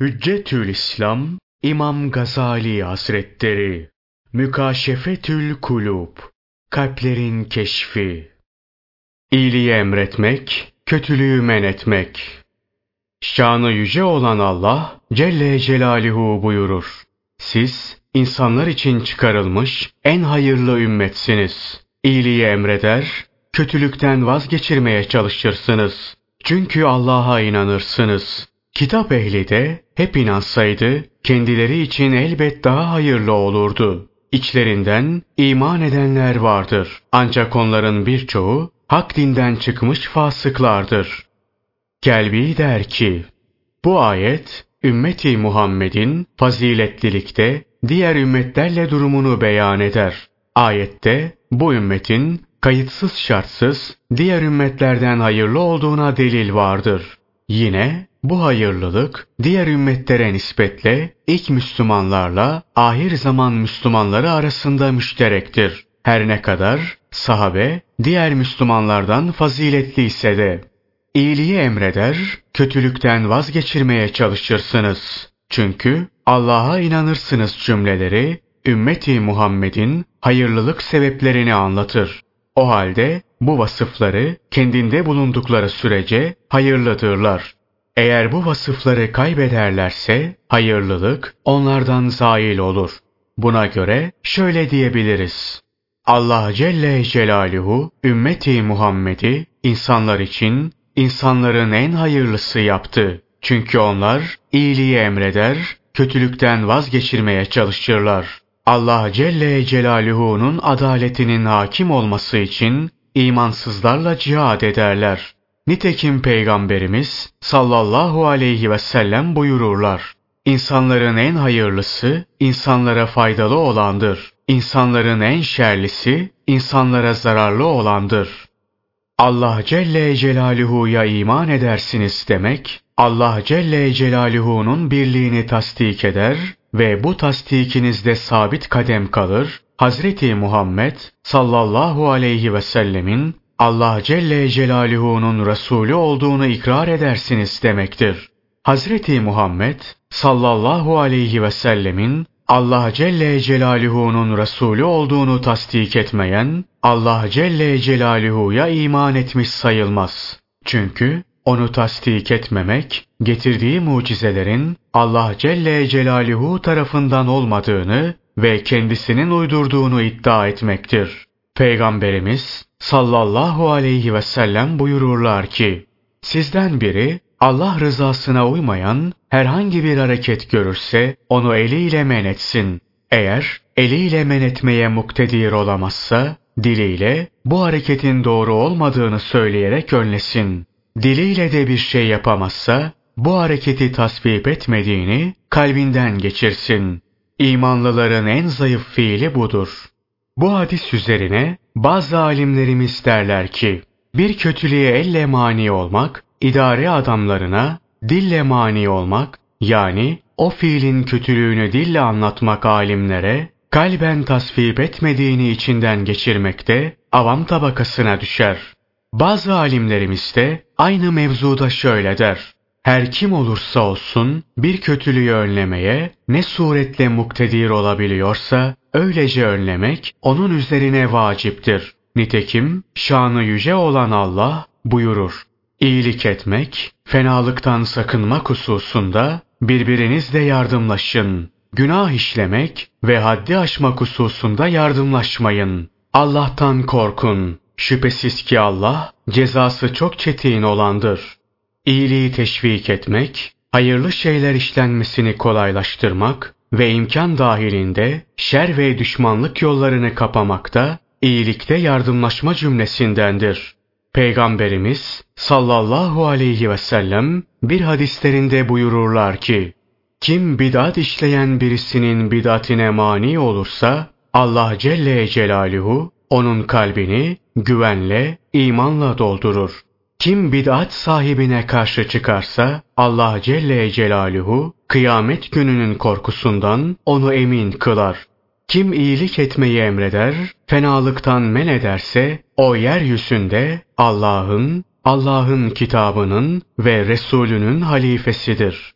Hüccetül İslam İmam Gazali Hazretleri Mükaşefetül Kulub Kalplerin Keşfi İyiliği emretmek, kötülüğü men etmek. Şanı yüce olan Allah Celle Celaluhu buyurur. Siz insanlar için çıkarılmış en hayırlı ümmetsiniz. İyiliği emreder, kötülükten vazgeçirmeye çalışırsınız. Çünkü Allah'a inanırsınız. Kitap ehli de hep inansaydı kendileri için elbet daha hayırlı olurdu. İçlerinden iman edenler vardır. Ancak onların birçoğu hak dinden çıkmış fasıklardır. Kelbi der ki, bu ayet ümmeti Muhammed'in faziletlilikte diğer ümmetlerle durumunu beyan eder. Ayette bu ümmetin kayıtsız şartsız diğer ümmetlerden hayırlı olduğuna delil vardır. Yine bu hayırlılık diğer ümmetlere nispetle ilk Müslümanlarla ahir zaman Müslümanları arasında müşterektir. Her ne kadar sahabe diğer Müslümanlardan faziletliyse de iyiliği emreder, kötülükten vazgeçirmeye çalışırsınız. Çünkü Allah'a inanırsınız cümleleri ümmeti Muhammed'in hayırlılık sebeplerini anlatır. O halde bu vasıfları kendinde bulundukları sürece hayırlıdırlar. Eğer bu vasıfları kaybederlerse hayırlılık onlardan zail olur. Buna göre şöyle diyebiliriz. Allah Celle Celaluhu ümmeti Muhammed'i insanlar için insanların en hayırlısı yaptı. Çünkü onlar iyiliği emreder, kötülükten vazgeçirmeye çalışırlar. Allah Celle Celaluhu'nun adaletinin hakim olması için imansızlarla cihad ederler. Nitekim Peygamberimiz sallallahu aleyhi ve sellem buyururlar. İnsanların en hayırlısı insanlara faydalı olandır. İnsanların en şerlisi insanlara zararlı olandır. Allah Celle Celaluhu'ya iman edersiniz demek, Allah Celle Celaluhu'nun birliğini tasdik eder ve bu tasdikinizde sabit kadem kalır, Hazreti Muhammed sallallahu aleyhi ve sellemin Allah Celle Celaluhu'nun Resulü olduğunu ikrar edersiniz demektir. Hazreti Muhammed sallallahu aleyhi ve sellemin Allah Celle Celaluhu'nun Resulü olduğunu tasdik etmeyen, Allah Celle Celaluhu'ya iman etmiş sayılmaz. Çünkü onu tasdik etmemek, getirdiği mucizelerin Allah Celle Celaluhu tarafından olmadığını ve kendisinin uydurduğunu iddia etmektir. Peygamberimiz sallallahu aleyhi ve sellem buyururlar ki, sizden biri Allah rızasına uymayan herhangi bir hareket görürse onu eliyle men etsin. Eğer eliyle men etmeye muktedir olamazsa, diliyle bu hareketin doğru olmadığını söyleyerek önlesin. Diliyle de bir şey yapamazsa, bu hareketi tasvip etmediğini kalbinden geçirsin. İmanlıların en zayıf fiili budur. Bu hadis üzerine bazı alimlerimiz derler ki, bir kötülüğe elle mani olmak, idare adamlarına dille mani olmak, yani o fiilin kötülüğünü dille anlatmak alimlere, kalben tasvip etmediğini içinden geçirmekte avam tabakasına düşer. Bazı alimlerimiz de aynı mevzuda şöyle der. Her kim olursa olsun bir kötülüğü önlemeye ne suretle muktedir olabiliyorsa öylece önlemek onun üzerine vaciptir. Nitekim şanı yüce olan Allah buyurur. İyilik etmek, fenalıktan sakınmak hususunda birbirinizle yardımlaşın. Günah işlemek ve haddi aşmak hususunda yardımlaşmayın. Allah'tan korkun. Şüphesiz ki Allah cezası çok çetin olandır. İyiliği teşvik etmek, hayırlı şeyler işlenmesini kolaylaştırmak ve imkan dahilinde şer ve düşmanlık yollarını kapamakta, iyilikte yardımlaşma cümlesindendir. Peygamberimiz sallallahu aleyhi ve sellem bir hadislerinde buyururlar ki, kim bid'at işleyen birisinin bid'atine mani olursa, Allah Celle Celaluhu onun kalbini güvenle, imanla doldurur. Kim bid'at sahibine karşı çıkarsa Allah Celle Celaluhu kıyamet gününün korkusundan onu emin kılar. Kim iyilik etmeyi emreder, fenalıktan men ederse o yeryüzünde Allah'ın, Allah'ın kitabının ve Resulünün halifesidir.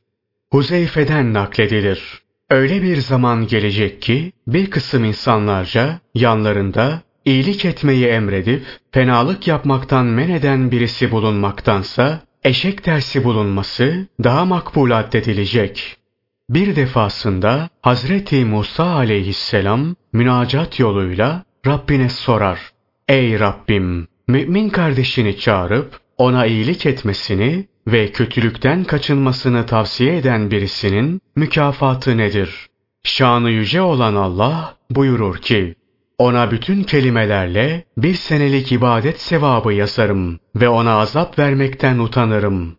Huzeyfe'den nakledilir. Öyle bir zaman gelecek ki bir kısım insanlarca yanlarında iyilik etmeyi emredip fenalık yapmaktan men eden birisi bulunmaktansa eşek tersi bulunması daha makbul addedilecek. Bir defasında Hazreti Musa aleyhisselam münacat yoluyla Rabbine sorar. Ey Rabbim! Mümin kardeşini çağırıp ona iyilik etmesini ve kötülükten kaçınmasını tavsiye eden birisinin mükafatı nedir? Şanı yüce olan Allah buyurur ki, ona bütün kelimelerle bir senelik ibadet sevabı yazarım ve ona azap vermekten utanırım.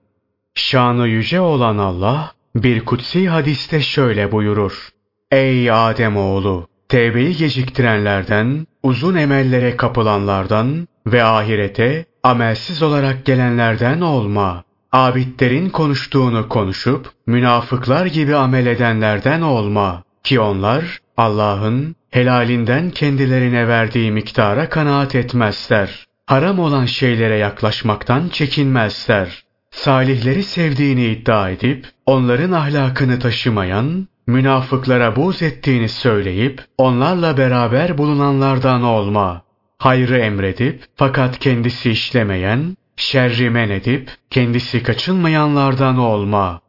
Şanı yüce olan Allah bir kutsi hadiste şöyle buyurur. Ey Adem oğlu, tevbeyi geciktirenlerden, uzun emellere kapılanlardan ve ahirete amelsiz olarak gelenlerden olma. Abidlerin konuştuğunu konuşup münafıklar gibi amel edenlerden olma ki onlar Allah'ın helalinden kendilerine verdiği miktara kanaat etmezler. Haram olan şeylere yaklaşmaktan çekinmezler. Salihleri sevdiğini iddia edip onların ahlakını taşımayan, münafıklara buz ettiğini söyleyip onlarla beraber bulunanlardan olma. Hayrı emredip fakat kendisi işlemeyen, şerri men edip kendisi kaçınmayanlardan olma.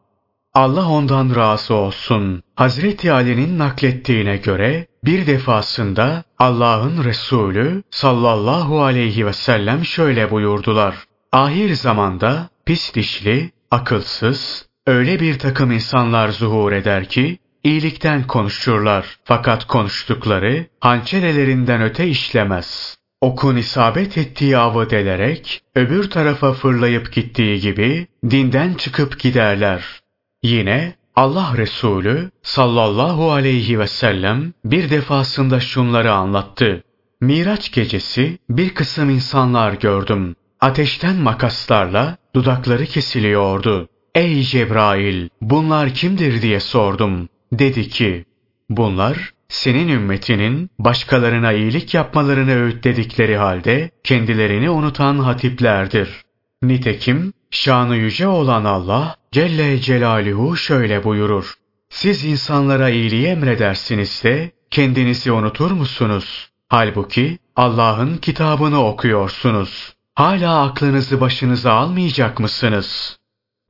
Allah ondan razı olsun. Hazreti Ali'nin naklettiğine göre bir defasında Allah'ın Resulü sallallahu aleyhi ve sellem şöyle buyurdular. Ahir zamanda pis dişli, akılsız, öyle bir takım insanlar zuhur eder ki iyilikten konuşurlar fakat konuştukları hançerelerinden öte işlemez. Okun isabet ettiği avı delerek öbür tarafa fırlayıp gittiği gibi dinden çıkıp giderler. Yine Allah Resulü sallallahu aleyhi ve sellem bir defasında şunları anlattı. Miraç gecesi bir kısım insanlar gördüm. Ateşten makaslarla dudakları kesiliyordu. Ey Cebrail bunlar kimdir diye sordum. Dedi ki bunlar senin ümmetinin başkalarına iyilik yapmalarını öğütledikleri halde kendilerini unutan hatiplerdir. Nitekim şanı yüce olan Allah Celle Celaluhu şöyle buyurur. Siz insanlara iyiliği emredersiniz de kendinizi unutur musunuz? Halbuki Allah'ın kitabını okuyorsunuz. Hala aklınızı başınıza almayacak mısınız?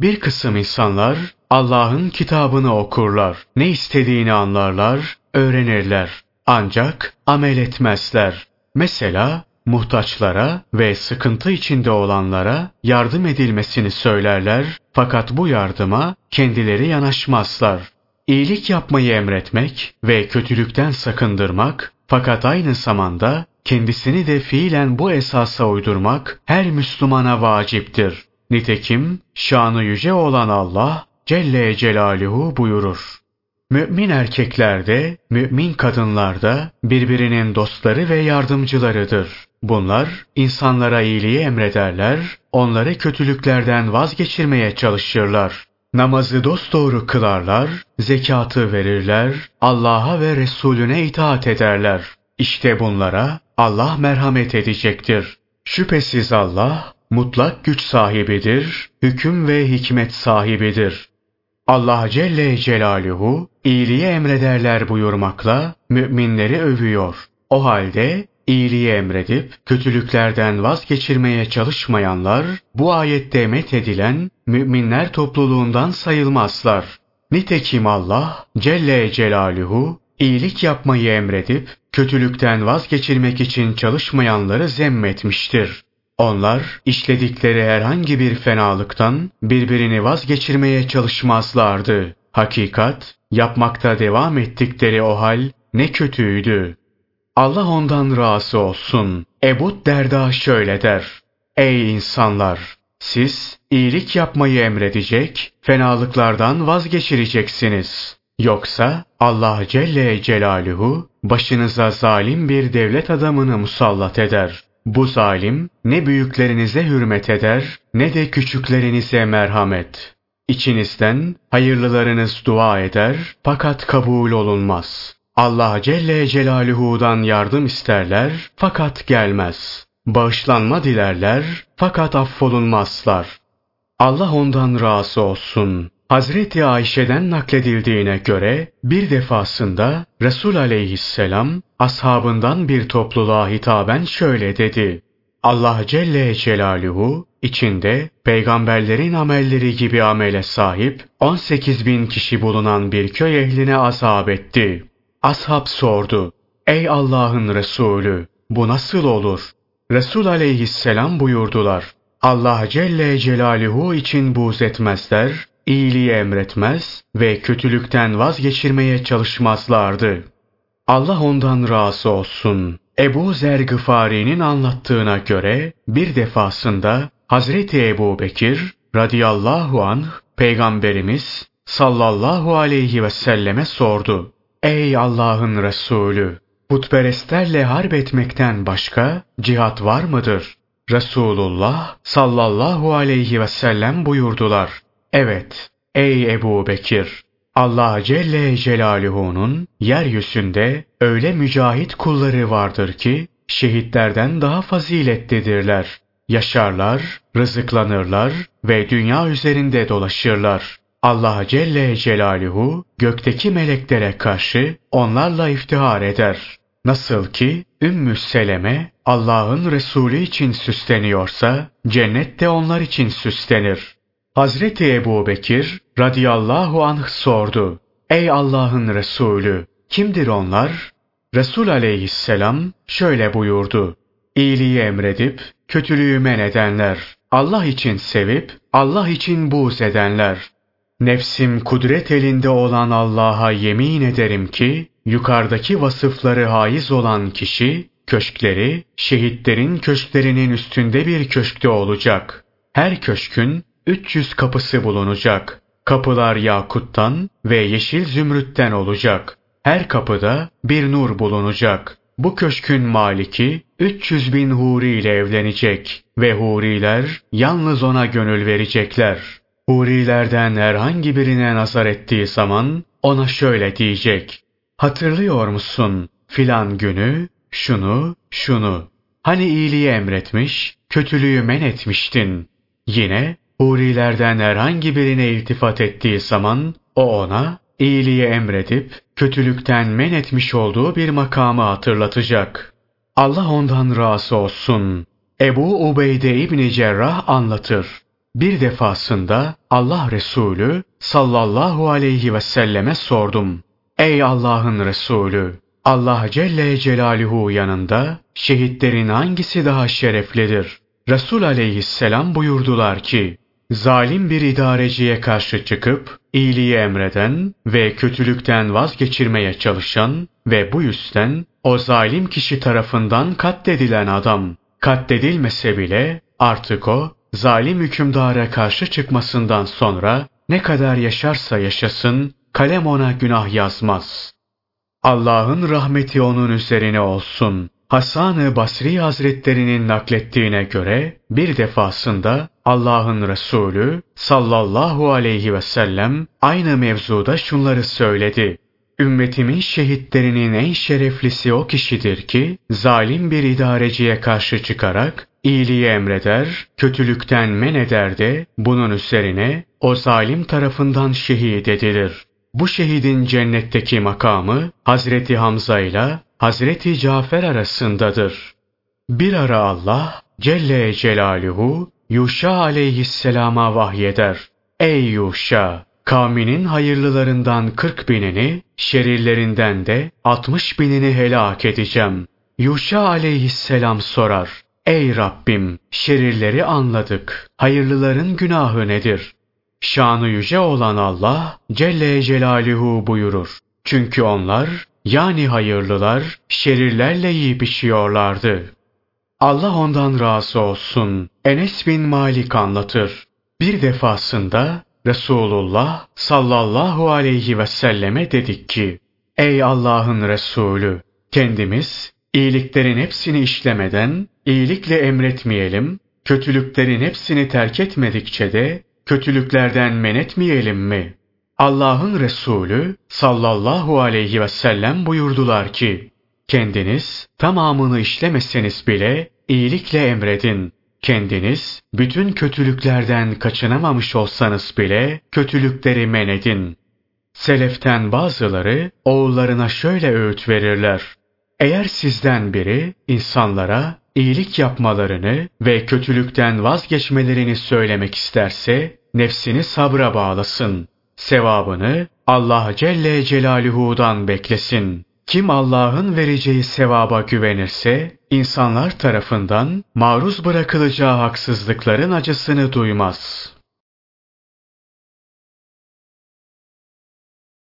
Bir kısım insanlar Allah'ın kitabını okurlar. Ne istediğini anlarlar, öğrenirler. Ancak amel etmezler. Mesela muhtaçlara ve sıkıntı içinde olanlara yardım edilmesini söylerler fakat bu yardıma kendileri yanaşmazlar. İyilik yapmayı emretmek ve kötülükten sakındırmak fakat aynı zamanda kendisini de fiilen bu esasa uydurmak her Müslümana vaciptir. Nitekim şanı yüce olan Allah Celle Celaluhu buyurur. Mümin erkekler de, mümin kadınlar da birbirinin dostları ve yardımcılarıdır. Bunlar insanlara iyiliği emrederler, onları kötülüklerden vazgeçirmeye çalışırlar. Namazı dosdoğru kılarlar, zekatı verirler, Allah'a ve Resulüne itaat ederler. İşte bunlara Allah merhamet edecektir. Şüphesiz Allah mutlak güç sahibidir, hüküm ve hikmet sahibidir. Allah Celle Celaluhu iyiliği emrederler buyurmakla müminleri övüyor. O halde iyiliği emredip kötülüklerden vazgeçirmeye çalışmayanlar bu ayette met edilen müminler topluluğundan sayılmazlar. Nitekim Allah Celle Celaluhu iyilik yapmayı emredip kötülükten vazgeçirmek için çalışmayanları zemmetmiştir. Onlar işledikleri herhangi bir fenalıktan birbirini vazgeçirmeye çalışmazlardı. Hakikat, yapmakta devam ettikleri o hal ne kötüydü. Allah ondan razı olsun. Ebu Derda şöyle der. Ey insanlar! Siz iyilik yapmayı emredecek, fenalıklardan vazgeçireceksiniz. Yoksa Allah Celle Celaluhu başınıza zalim bir devlet adamını musallat eder. Bu zalim ne büyüklerinize hürmet eder ne de küçüklerinize merhamet. İçinizden hayırlılarınız dua eder fakat kabul olunmaz. Allah Celle Celaluhu'dan yardım isterler fakat gelmez. Bağışlanma dilerler fakat affolunmazlar. Allah ondan razı olsun. Hazreti Ayşe'den nakledildiğine göre bir defasında Resul aleyhisselam ashabından bir topluluğa hitaben şöyle dedi. Allah Celle Celaluhu içinde peygamberlerin amelleri gibi amele sahip 18 bin kişi bulunan bir köy ehline azap etti. Ashab sordu. Ey Allah'ın Resulü bu nasıl olur? Resul aleyhisselam buyurdular. Allah Celle Celaluhu için buğz etmezler, iyiliği emretmez ve kötülükten vazgeçirmeye çalışmazlardı. Allah ondan razı olsun. Ebu Zer Gıfari'nin anlattığına göre bir defasında Hazreti Ebu Bekir radıyallahu anh Peygamberimiz sallallahu aleyhi ve selleme sordu. Ey Allah'ın Resulü! Putperestlerle harp etmekten başka cihat var mıdır? Resulullah sallallahu aleyhi ve sellem buyurdular. Evet, ey Ebu Bekir! Allah Celle Celaluhu'nun yeryüzünde öyle mücahit kulları vardır ki şehitlerden daha faziletlidirler. Yaşarlar, rızıklanırlar ve dünya üzerinde dolaşırlar. Allah Celle Celaluhu gökteki meleklere karşı onlarla iftihar eder. Nasıl ki Ümmü Seleme Allah'ın Resulü için süsleniyorsa cennet de onlar için süslenir. Hazreti Ebu Bekir radıyallahu anh sordu. Ey Allah'ın Resulü kimdir onlar? Resul aleyhisselam şöyle buyurdu. İyiliği emredip kötülüğü men edenler, Allah için sevip Allah için buğz edenler. Nefsim kudret elinde olan Allah'a yemin ederim ki yukarıdaki vasıfları haiz olan kişi köşkleri şehitlerin köşklerinin üstünde bir köşkte olacak. Her köşkün 300 kapısı bulunacak. Kapılar yakuttan ve yeşil zümrütten olacak. Her kapıda bir nur bulunacak. Bu köşkün maliki 300 bin huri ile evlenecek ve huriler yalnız ona gönül verecekler. Hurilerden herhangi birine nazar ettiği zaman ona şöyle diyecek. Hatırlıyor musun filan günü, şunu, şunu. Hani iyiliği emretmiş, kötülüğü men etmiştin. Yine hurilerden herhangi birine iltifat ettiği zaman o ona iyiliği emredip kötülükten men etmiş olduğu bir makamı hatırlatacak. Allah ondan razı olsun. Ebu Ubeyde İbni Cerrah anlatır. Bir defasında Allah Resulü sallallahu aleyhi ve selleme sordum. Ey Allah'ın Resulü! Allah Celle Celaluhu yanında şehitlerin hangisi daha şereflidir? Resul aleyhisselam buyurdular ki, zalim bir idareciye karşı çıkıp iyiliği emreden ve kötülükten vazgeçirmeye çalışan ve bu yüzden o zalim kişi tarafından katledilen adam katledilmese bile artık o zalim hükümdara karşı çıkmasından sonra ne kadar yaşarsa yaşasın kalem ona günah yazmaz. Allah'ın rahmeti onun üzerine olsun. Hasan-ı Basri Hazretlerinin naklettiğine göre bir defasında Allah'ın Resulü sallallahu aleyhi ve sellem aynı mevzuda şunları söyledi. Ümmetimin şehitlerinin en şereflisi o kişidir ki zalim bir idareciye karşı çıkarak iyiliği emreder, kötülükten men eder de bunun üzerine o zalim tarafından şehit edilir. Bu şehidin cennetteki makamı Hazreti Hamza ile Hazreti Cafer arasındadır. Bir ara Allah Celle Celaluhu Yuşa aleyhisselama vahyeder. Ey Yuşa! Kavminin hayırlılarından kırk binini, şerirlerinden de altmış binini helak edeceğim. Yuşa aleyhisselam sorar. Ey Rabbim! Şerirleri anladık. Hayırlıların günahı nedir? Şanı yüce olan Allah Celle Celaluhu buyurur. Çünkü onlar yani hayırlılar şerirlerle yiyip içiyorlardı. Allah ondan razı olsun. Enes bin Malik anlatır. Bir defasında Resulullah sallallahu aleyhi ve selleme dedik ki, Ey Allah'ın Resulü! Kendimiz iyiliklerin hepsini işlemeden iyilikle emretmeyelim, kötülüklerin hepsini terk etmedikçe de kötülüklerden men etmeyelim mi? Allah'ın Resulü sallallahu aleyhi ve sellem buyurdular ki, kendiniz tamamını işlemeseniz bile iyilikle emredin. Kendiniz bütün kötülüklerden kaçınamamış olsanız bile kötülükleri men edin. Seleften bazıları oğullarına şöyle öğüt verirler. Eğer sizden biri insanlara iyilik yapmalarını ve kötülükten vazgeçmelerini söylemek isterse nefsini sabra bağlasın. Sevabını Allah Celle Celaluhu'dan beklesin. Kim Allah'ın vereceği sevaba güvenirse, insanlar tarafından maruz bırakılacağı haksızlıkların acısını duymaz.